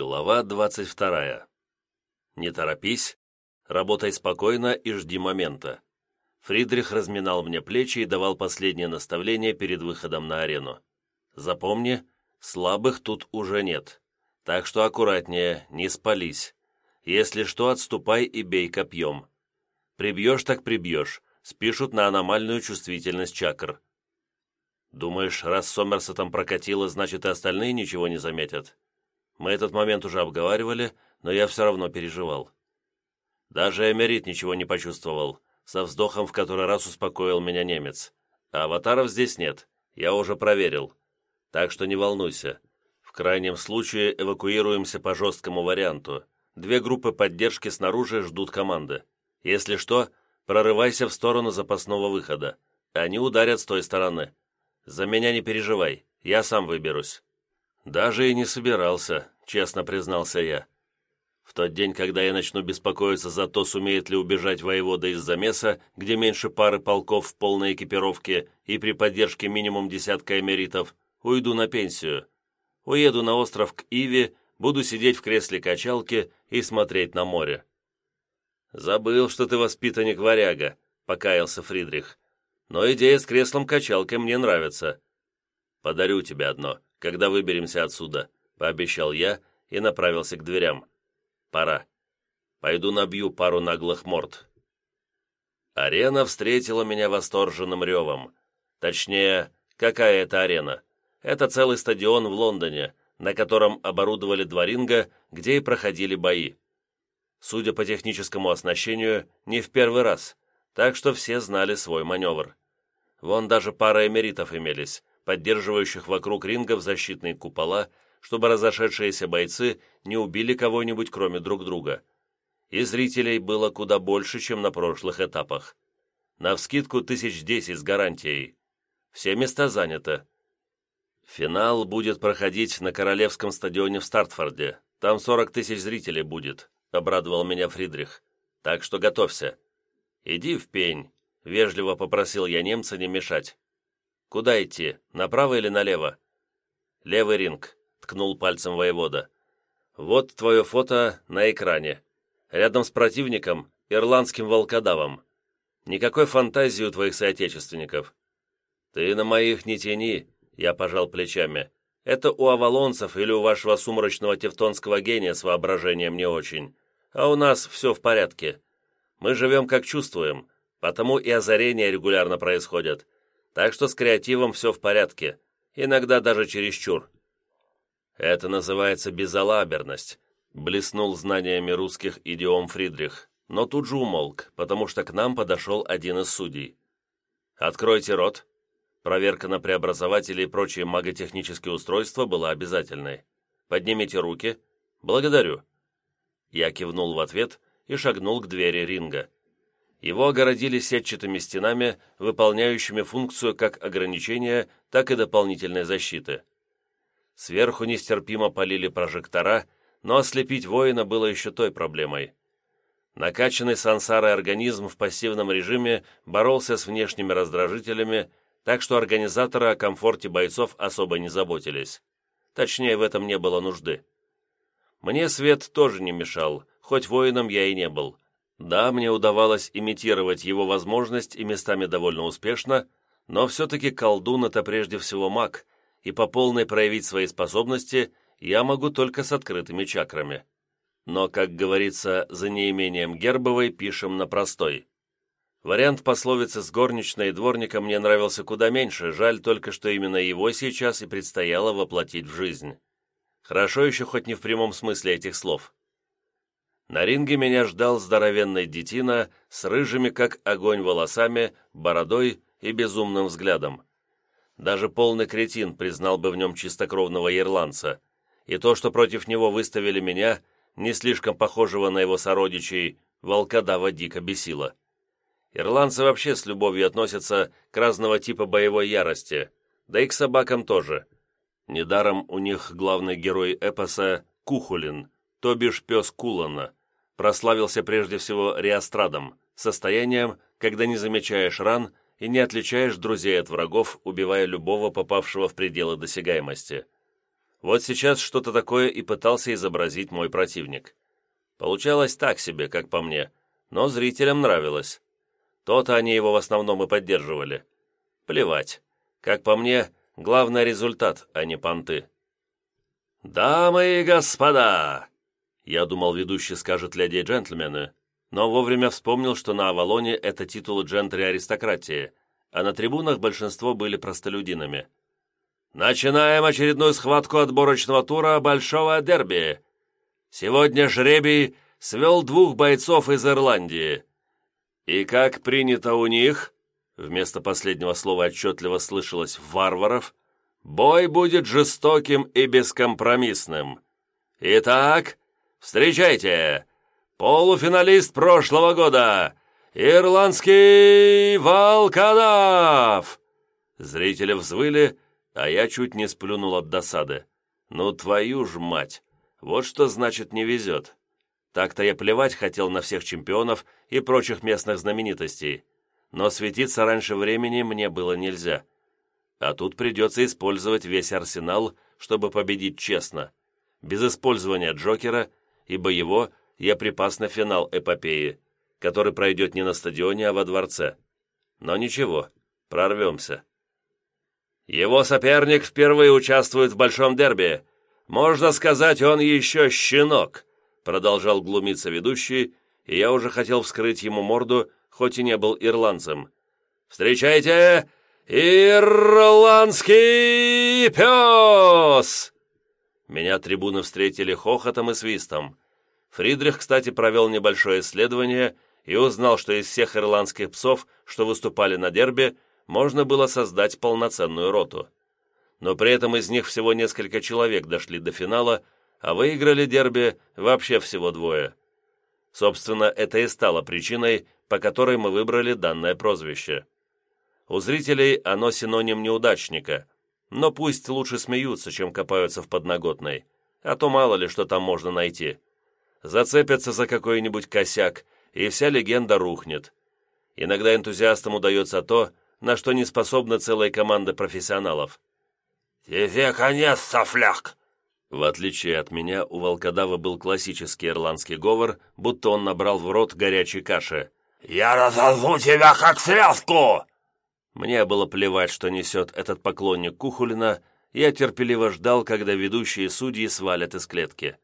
Глава двадцать вторая. Не торопись, работай спокойно и жди момента. Фридрих разминал мне плечи и давал последнее наставление перед выходом на арену. Запомни, слабых тут уже нет. Так что аккуратнее, не спались. Если что, отступай и бей копьем. Прибьешь так прибьешь, спишут на аномальную чувствительность чакр. Думаешь, раз Сомерса там прокатило, значит и остальные ничего не заметят? Мы этот момент уже обговаривали, но я все равно переживал. Даже Эмерит ничего не почувствовал, со вздохом в который раз успокоил меня немец. А аватаров здесь нет, я уже проверил. Так что не волнуйся. В крайнем случае эвакуируемся по жесткому варианту. Две группы поддержки снаружи ждут команды. Если что, прорывайся в сторону запасного выхода. Они ударят с той стороны. За меня не переживай, я сам выберусь. «Даже и не собирался», — честно признался я. В тот день, когда я начну беспокоиться за то, сумеет ли убежать воевода из замеса, где меньше пары полков в полной экипировке и при поддержке минимум десятка эмеритов, уйду на пенсию. Уеду на остров к Иве, буду сидеть в кресле качалки и смотреть на море. «Забыл, что ты воспитанник варяга», — покаялся Фридрих. «Но идея с креслом качалкой мне нравится. Подарю тебе одно когда выберемся отсюда», — пообещал я и направился к дверям. «Пора. Пойду набью пару наглых морд». Арена встретила меня восторженным ревом. Точнее, какая это арена? Это целый стадион в Лондоне, на котором оборудовали два ринга, где и проходили бои. Судя по техническому оснащению, не в первый раз, так что все знали свой маневр. Вон даже пара эмеритов имелись, поддерживающих вокруг рингов защитные купола, чтобы разошедшиеся бойцы не убили кого-нибудь кроме друг друга. И зрителей было куда больше, чем на прошлых этапах. Навскидку тысяч десять с гарантией. Все места заняты. Финал будет проходить на Королевском стадионе в Стартфорде. Там 40 тысяч зрителей будет, обрадовал меня Фридрих. Так что готовься. Иди в пень, вежливо попросил я немца не мешать. «Куда идти? Направо или налево?» «Левый ринг», — ткнул пальцем воевода. «Вот твое фото на экране. Рядом с противником, ирландским волкодавом. Никакой фантазии у твоих соотечественников». «Ты на моих не тяни», — я пожал плечами. «Это у авалонцев или у вашего сумрачного тевтонского гения с воображением не очень. А у нас все в порядке. Мы живем как чувствуем, потому и озарения регулярно происходят» Так что с креативом все в порядке, иногда даже чересчур. Это называется безалаберность, блеснул знаниями русских идиом Фридрих, но тут же умолк, потому что к нам подошел один из судей. «Откройте рот». Проверка на преобразователи и прочие маготехнические устройства была обязательной. «Поднимите руки». «Благодарю». Я кивнул в ответ и шагнул к двери ринга. Его огородили сетчатыми стенами, выполняющими функцию как ограничения, так и дополнительной защиты. Сверху нестерпимо полили прожектора, но ослепить воина было еще той проблемой. Накачанный сансарой организм в пассивном режиме боролся с внешними раздражителями, так что организаторы о комфорте бойцов особо не заботились. Точнее, в этом не было нужды. Мне свет тоже не мешал, хоть воином я и не был – да, мне удавалось имитировать его возможность и местами довольно успешно, но все-таки колдун – это прежде всего маг, и по полной проявить свои способности я могу только с открытыми чакрами. Но, как говорится, за неимением гербовой пишем на простой. Вариант пословицы с горничной и дворником мне нравился куда меньше, жаль только, что именно его сейчас и предстояло воплотить в жизнь. Хорошо еще хоть не в прямом смысле этих слов. На ринге меня ждал здоровенный детина с рыжими, как огонь, волосами, бородой и безумным взглядом. Даже полный кретин признал бы в нем чистокровного ирландца, и то, что против него выставили меня, не слишком похожего на его сородичей, волкодава дико бесило. Ирландцы вообще с любовью относятся к разного типа боевой ярости, да и к собакам тоже. Недаром у них главный герой эпоса – Кухулин, то бишь пес Кулана – прославился прежде всего реострадом, состоянием, когда не замечаешь ран и не отличаешь друзей от врагов, убивая любого попавшего в пределы досягаемости. Вот сейчас что-то такое и пытался изобразить мой противник. Получалось так себе, как по мне, но зрителям нравилось. То-то они его в основном и поддерживали. Плевать. Как по мне, главный результат, а не понты. «Дамы и господа!» Я думал, ведущий скажет леди и джентльмены, но вовремя вспомнил, что на Авалоне это титулы джентри аристократии, а на трибунах большинство были простолюдинами. «Начинаем очередную схватку отборочного тура Большого Дерби. Сегодня жребий свел двух бойцов из Ирландии. И как принято у них, вместо последнего слова отчетливо слышалось «варваров», бой будет жестоким и бескомпромиссным. Итак, встречайте, полуфиналист прошлого года, ирландский волкодав!» Зрители взвыли, а я чуть не сплюнул от досады. «Ну, твою ж мать! Вот что значит не везет!» Так-то я плевать хотел на всех чемпионов и прочих местных знаменитостей, но светиться раньше времени мне было нельзя. А тут придется использовать весь арсенал, чтобы победить честно, без использования Джокера, ибо его я припас на финал эпопеи, который пройдет не на стадионе, а во дворце. Но ничего, прорвемся. Его соперник впервые участвует в большом дерби. Можно сказать, он еще щенок продолжал глумиться ведущий, и я уже хотел вскрыть ему морду, хоть и не был ирландцем. «Встречайте, ирландский пес!» Меня трибуны встретили хохотом и свистом. Фридрих, кстати, провел небольшое исследование и узнал, что из всех ирландских псов, что выступали на дерби, можно было создать полноценную роту. Но при этом из них всего несколько человек дошли до финала, а выиграли дерби вообще всего двое. Собственно, это и стало причиной, по которой мы выбрали данное прозвище. У зрителей оно синоним неудачника, но пусть лучше смеются, чем копаются в подноготной, а то мало ли что там можно найти. Зацепятся за какой-нибудь косяк, и вся легенда рухнет. Иногда энтузиастам удается то, на что не способна целая команда профессионалов. «Тебе конец, софляк!» В отличие от меня, у волкодава был классический ирландский говор, будто он набрал в рот горячей каши. «Я разозлу тебя, как связку!» Мне было плевать, что несет этот поклонник Кухулина, я терпеливо ждал, когда ведущие судьи свалят из клетки.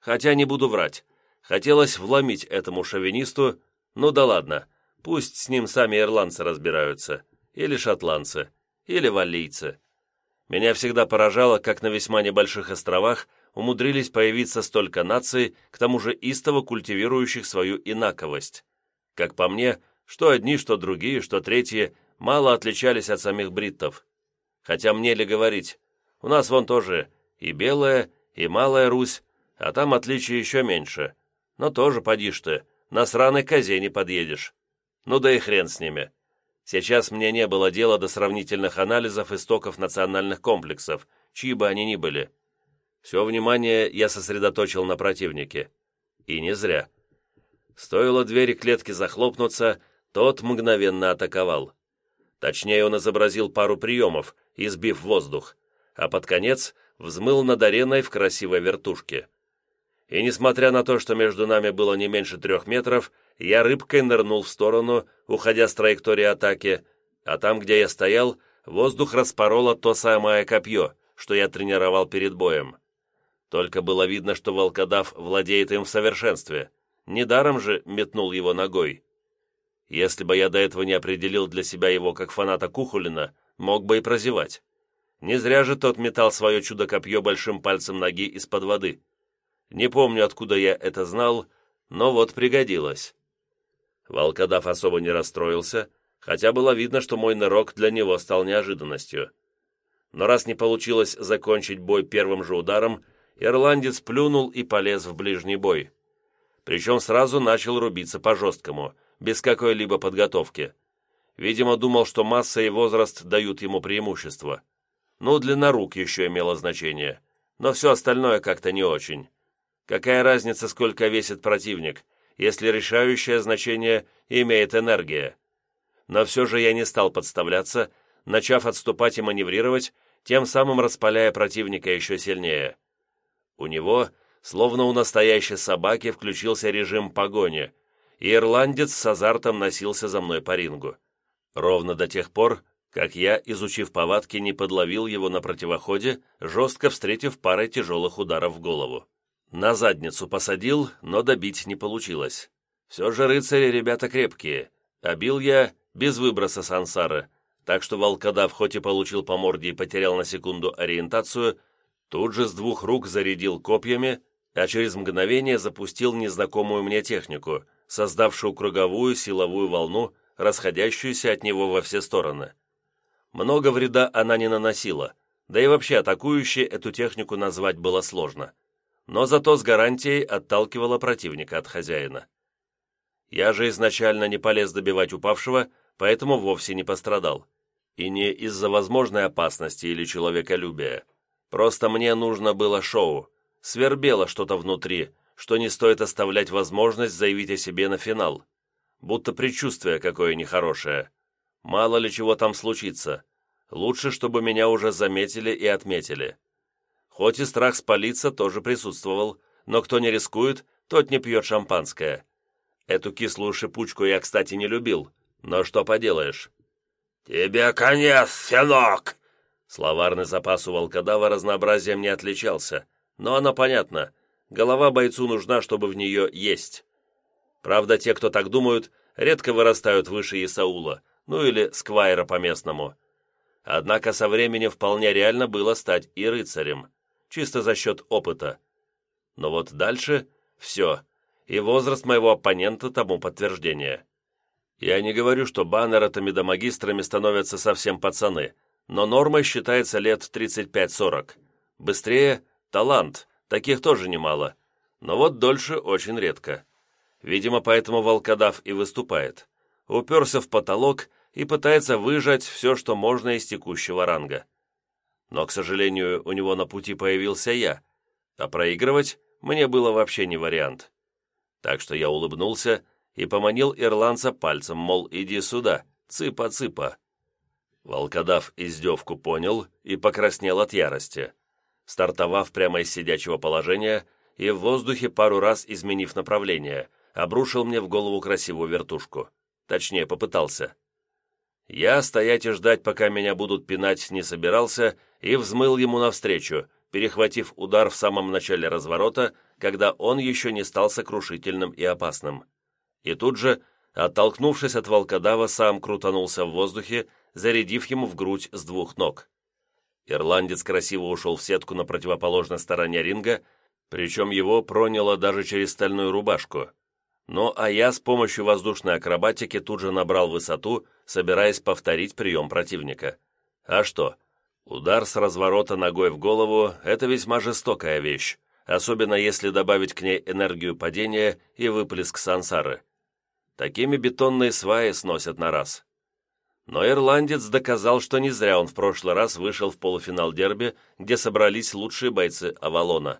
Хотя не буду врать, хотелось вломить этому шовинисту, ну да ладно, пусть с ним сами ирландцы разбираются, или шотландцы, или валлийцы. Меня всегда поражало, как на весьма небольших островах умудрились появиться столько наций, к тому же истово культивирующих свою инаковость. Как по мне, что одни, что другие, что третьи, мало отличались от самих бриттов. Хотя мне ли говорить, у нас вон тоже и Белая, и Малая Русь, а там отличий еще меньше. Но тоже поди ты, на сраной козе не подъедешь. Ну да и хрен с ними. Сейчас мне не было дела до сравнительных анализов истоков национальных комплексов, чьи бы они ни были. Все внимание я сосредоточил на противнике. И не зря. Стоило двери клетки захлопнуться, тот мгновенно атаковал. Точнее, он изобразил пару приемов, избив воздух, а под конец взмыл над ареной в красивой вертушке. И несмотря на то, что между нами было не меньше трех метров, я рыбкой нырнул в сторону, уходя с траектории атаки, а там, где я стоял, воздух распороло то самое копье, что я тренировал перед боем. Только было видно, что волкодав владеет им в совершенстве. Недаром же метнул его ногой. Если бы я до этого не определил для себя его как фаната Кухулина, мог бы и прозевать. Не зря же тот метал свое чудо-копье большим пальцем ноги из-под воды. Не помню, откуда я это знал, но вот пригодилось. Волкодав особо не расстроился, хотя было видно, что мой нырок для него стал неожиданностью. Но раз не получилось закончить бой первым же ударом, ирландец плюнул и полез в ближний бой. Причем сразу начал рубиться по-жесткому, без какой-либо подготовки. Видимо, думал, что масса и возраст дают ему преимущество. Ну, длина рук еще имела значение, но все остальное как-то не очень. Какая разница, сколько весит противник, если решающее значение имеет энергия. Но все же я не стал подставляться, начав отступать и маневрировать, тем самым распаляя противника еще сильнее. У него, словно у настоящей собаки, включился режим погони, и ирландец с азартом носился за мной по рингу. Ровно до тех пор, как я, изучив повадки, не подловил его на противоходе, жестко встретив парой тяжелых ударов в голову. На задницу посадил, но добить не получилось. Все же рыцари ребята крепкие, а бил я без выброса сансары, так что волкодав хоть и получил по морде и потерял на секунду ориентацию, тут же с двух рук зарядил копьями, а через мгновение запустил незнакомую мне технику, создавшую круговую силовую волну, расходящуюся от него во все стороны. Много вреда она не наносила, да и вообще атакующей эту технику назвать было сложно. Но зато с гарантией отталкивала противника от хозяина. Я же изначально не полез добивать упавшего, поэтому вовсе не пострадал. И не из-за возможной опасности или человеколюбия. Просто мне нужно было шоу. Свербело что-то внутри, что не стоит оставлять возможность заявить о себе на финал. Будто предчувствие какое нехорошее. Мало ли чего там случится. Лучше, чтобы меня уже заметили и отметили. Хоть и страх спалиться тоже присутствовал, но кто не рискует, тот не пьет шампанское. Эту кислую шипучку я, кстати, не любил, но что поделаешь. «Тебе конец, сынок!» Словарный запас у волкодава разнообразием не отличался, но оно понятно. Голова бойцу нужна, чтобы в нее есть. Правда, те, кто так думают, редко вырастают выше Исаула, ну или сквайра по-местному. Однако со временем вполне реально было стать и рыцарем, чисто за счет опыта. Но вот дальше все, и возраст моего оппонента тому подтверждение. Я не говорю, что баннеротами да магистрами становятся совсем пацаны, но нормой считается лет 35-40. Быстрее – талант, таких тоже немало, но вот дольше очень редко. Видимо, поэтому волкодав и выступает. Уперся в потолок и пытается выжать все, что можно из текущего ранга. Но, к сожалению, у него на пути появился я, а проигрывать мне было вообще не вариант. Так что я улыбнулся и поманил ирландца пальцем, мол, иди сюда, цыпа-цыпа. Волкодав издевку понял и покраснел от ярости. Стартовав прямо из сидячего положения и в воздухе пару раз изменив направление, обрушил мне в голову красивую вертушку. Точнее, попытался. Я стоять и ждать, пока меня будут пинать, не собирался, и взмыл ему навстречу, перехватив удар в самом начале разворота, когда он еще не стал сокрушительным и опасным. И тут же, оттолкнувшись от волкодава, сам крутанулся в воздухе, зарядив ему в грудь с двух ног. Ирландец красиво ушел в сетку на противоположной стороне ринга, причем его проняло даже через стальную рубашку. Ну, а я с помощью воздушной акробатики тут же набрал высоту, собираясь повторить прием противника. А что? Удар с разворота ногой в голову – это весьма жестокая вещь, особенно если добавить к ней энергию падения и выплеск сансары. Такими бетонные сваи сносят на раз. Но ирландец доказал, что не зря он в прошлый раз вышел в полуфинал дерби, где собрались лучшие бойцы Авалона.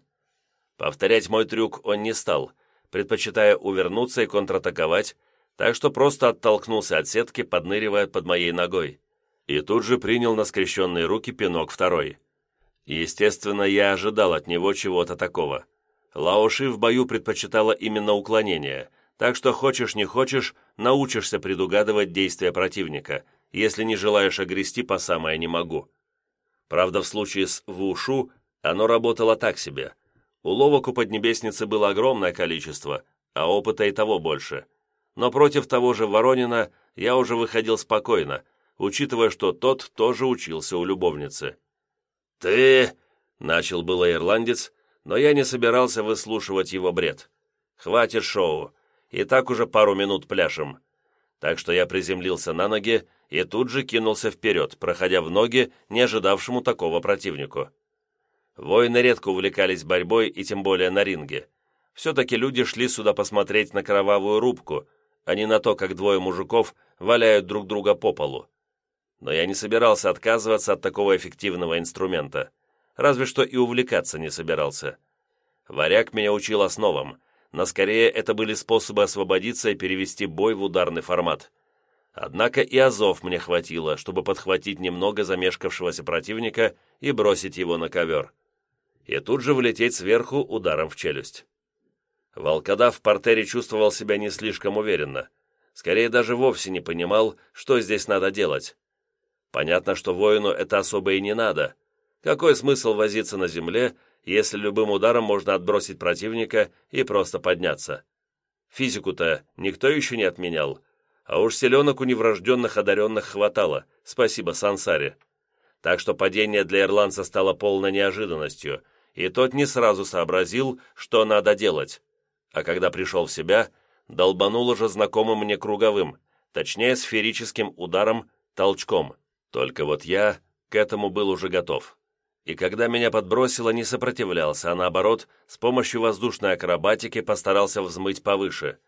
Повторять мой трюк он не стал – предпочитая увернуться и контратаковать, так что просто оттолкнулся от сетки, подныривая под моей ногой. И тут же принял на скрещенные руки пинок второй. Естественно, я ожидал от него чего-то такого. Лаоши в бою предпочитала именно уклонение, так что хочешь не хочешь, научишься предугадывать действия противника, если не желаешь огрести по самое не могу. Правда, в случае с Вушу оно работало так себе. Уловок у Поднебесницы было огромное количество, а опыта и того больше. Но против того же Воронина я уже выходил спокойно, учитывая, что тот тоже учился у любовницы. «Ты...» — начал было ирландец, но я не собирался выслушивать его бред. «Хватит шоу, и так уже пару минут пляшем». Так что я приземлился на ноги и тут же кинулся вперед, проходя в ноги не ожидавшему такого противнику. Воины редко увлекались борьбой и тем более на ринге. Все-таки люди шли сюда посмотреть на кровавую рубку, а не на то, как двое мужиков валяют друг друга по полу. Но я не собирался отказываться от такого эффективного инструмента. Разве что и увлекаться не собирался. Варяг меня учил основам, но скорее это были способы освободиться и перевести бой в ударный формат. Однако и азов мне хватило, чтобы подхватить немного замешкавшегося противника и бросить его на ковер. И тут же влететь сверху ударом в челюсть. Волкодав в портере чувствовал себя не слишком уверенно. Скорее, даже вовсе не понимал, что здесь надо делать. Понятно, что воину это особо и не надо. Какой смысл возиться на земле, если любым ударом можно отбросить противника и просто подняться? Физику-то никто еще не отменял, а уж селенок у неврожденных одаренных хватало, спасибо Сансаре. Так что падение для ирландца стало полной неожиданностью, и тот не сразу сообразил, что надо делать. А когда пришел в себя, долбанул уже знакомым мне круговым, точнее сферическим ударом, толчком. Только вот я к этому был уже готов. И когда меня подбросило, не сопротивлялся, а наоборот, с помощью воздушной акробатики постарался взмыть повыше.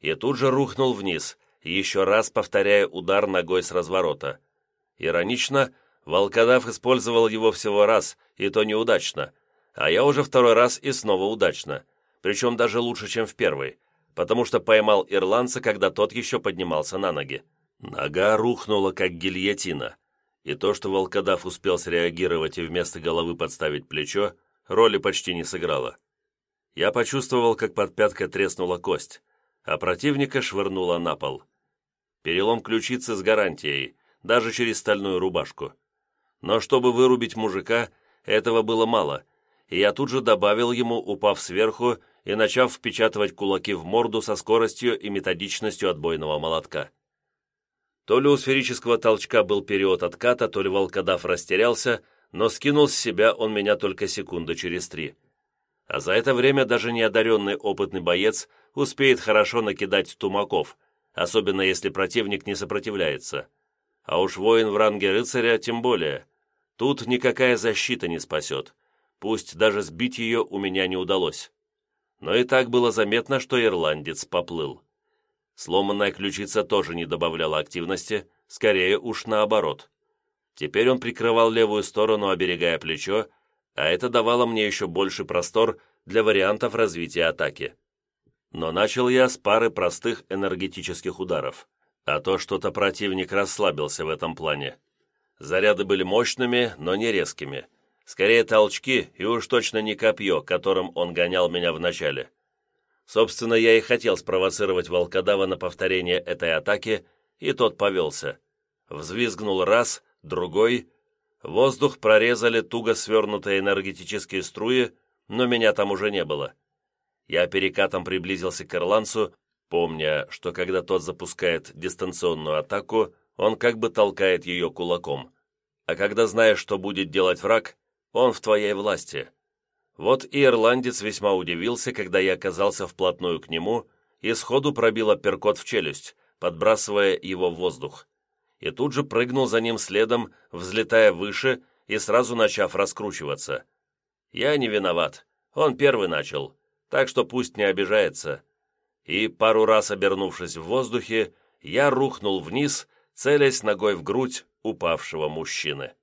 И тут же рухнул вниз, еще раз повторяя удар ногой с разворота. Иронично, волкодав использовал его всего раз, и то неудачно, а я уже второй раз и снова удачно, причем даже лучше, чем в первый, потому что поймал ирландца, когда тот еще поднимался на ноги. Нога рухнула, как гильотина, и то, что волкодав успел среагировать и вместо головы подставить плечо, роли почти не сыграло. Я почувствовал, как под пяткой треснула кость, а противника швырнула на пол. Перелом ключицы с гарантией, даже через стальную рубашку. Но чтобы вырубить мужика, этого было мало, и я тут же добавил ему, упав сверху и начав впечатывать кулаки в морду со скоростью и методичностью отбойного молотка. То ли у сферического толчка был период отката, то ли волкодав растерялся, но скинул с себя он меня только секунды через три. А за это время даже неодаренный опытный боец успеет хорошо накидать тумаков, особенно если противник не сопротивляется. А уж воин в ранге рыцаря тем более. Тут никакая защита не спасет. Пусть даже сбить ее у меня не удалось. Но и так было заметно, что ирландец поплыл. Сломанная ключица тоже не добавляла активности, скорее уж наоборот. Теперь он прикрывал левую сторону, оберегая плечо, а это давало мне еще больше простор для вариантов развития атаки. Но начал я с пары простых энергетических ударов, а то что-то противник расслабился в этом плане. Заряды были мощными, но не резкими. Скорее толчки и уж точно не копье, которым он гонял меня в начале. Собственно, я и хотел спровоцировать волкодава на повторение этой атаки, и тот повелся. Взвизгнул раз, другой. Воздух прорезали туго свернутые энергетические струи, но меня там уже не было. Я перекатом приблизился к ирландцу, помня, что когда тот запускает дистанционную атаку, он как бы толкает ее кулаком. А когда знаешь, что будет делать враг, он в твоей власти. Вот и ирландец весьма удивился, когда я оказался вплотную к нему и сходу пробил апперкот в челюсть, подбрасывая его в воздух. И тут же прыгнул за ним следом, взлетая выше и сразу начав раскручиваться. Я не виноват, он первый начал, так что пусть не обижается. И, пару раз обернувшись в воздухе, я рухнул вниз, целясь ногой в грудь упавшего мужчины.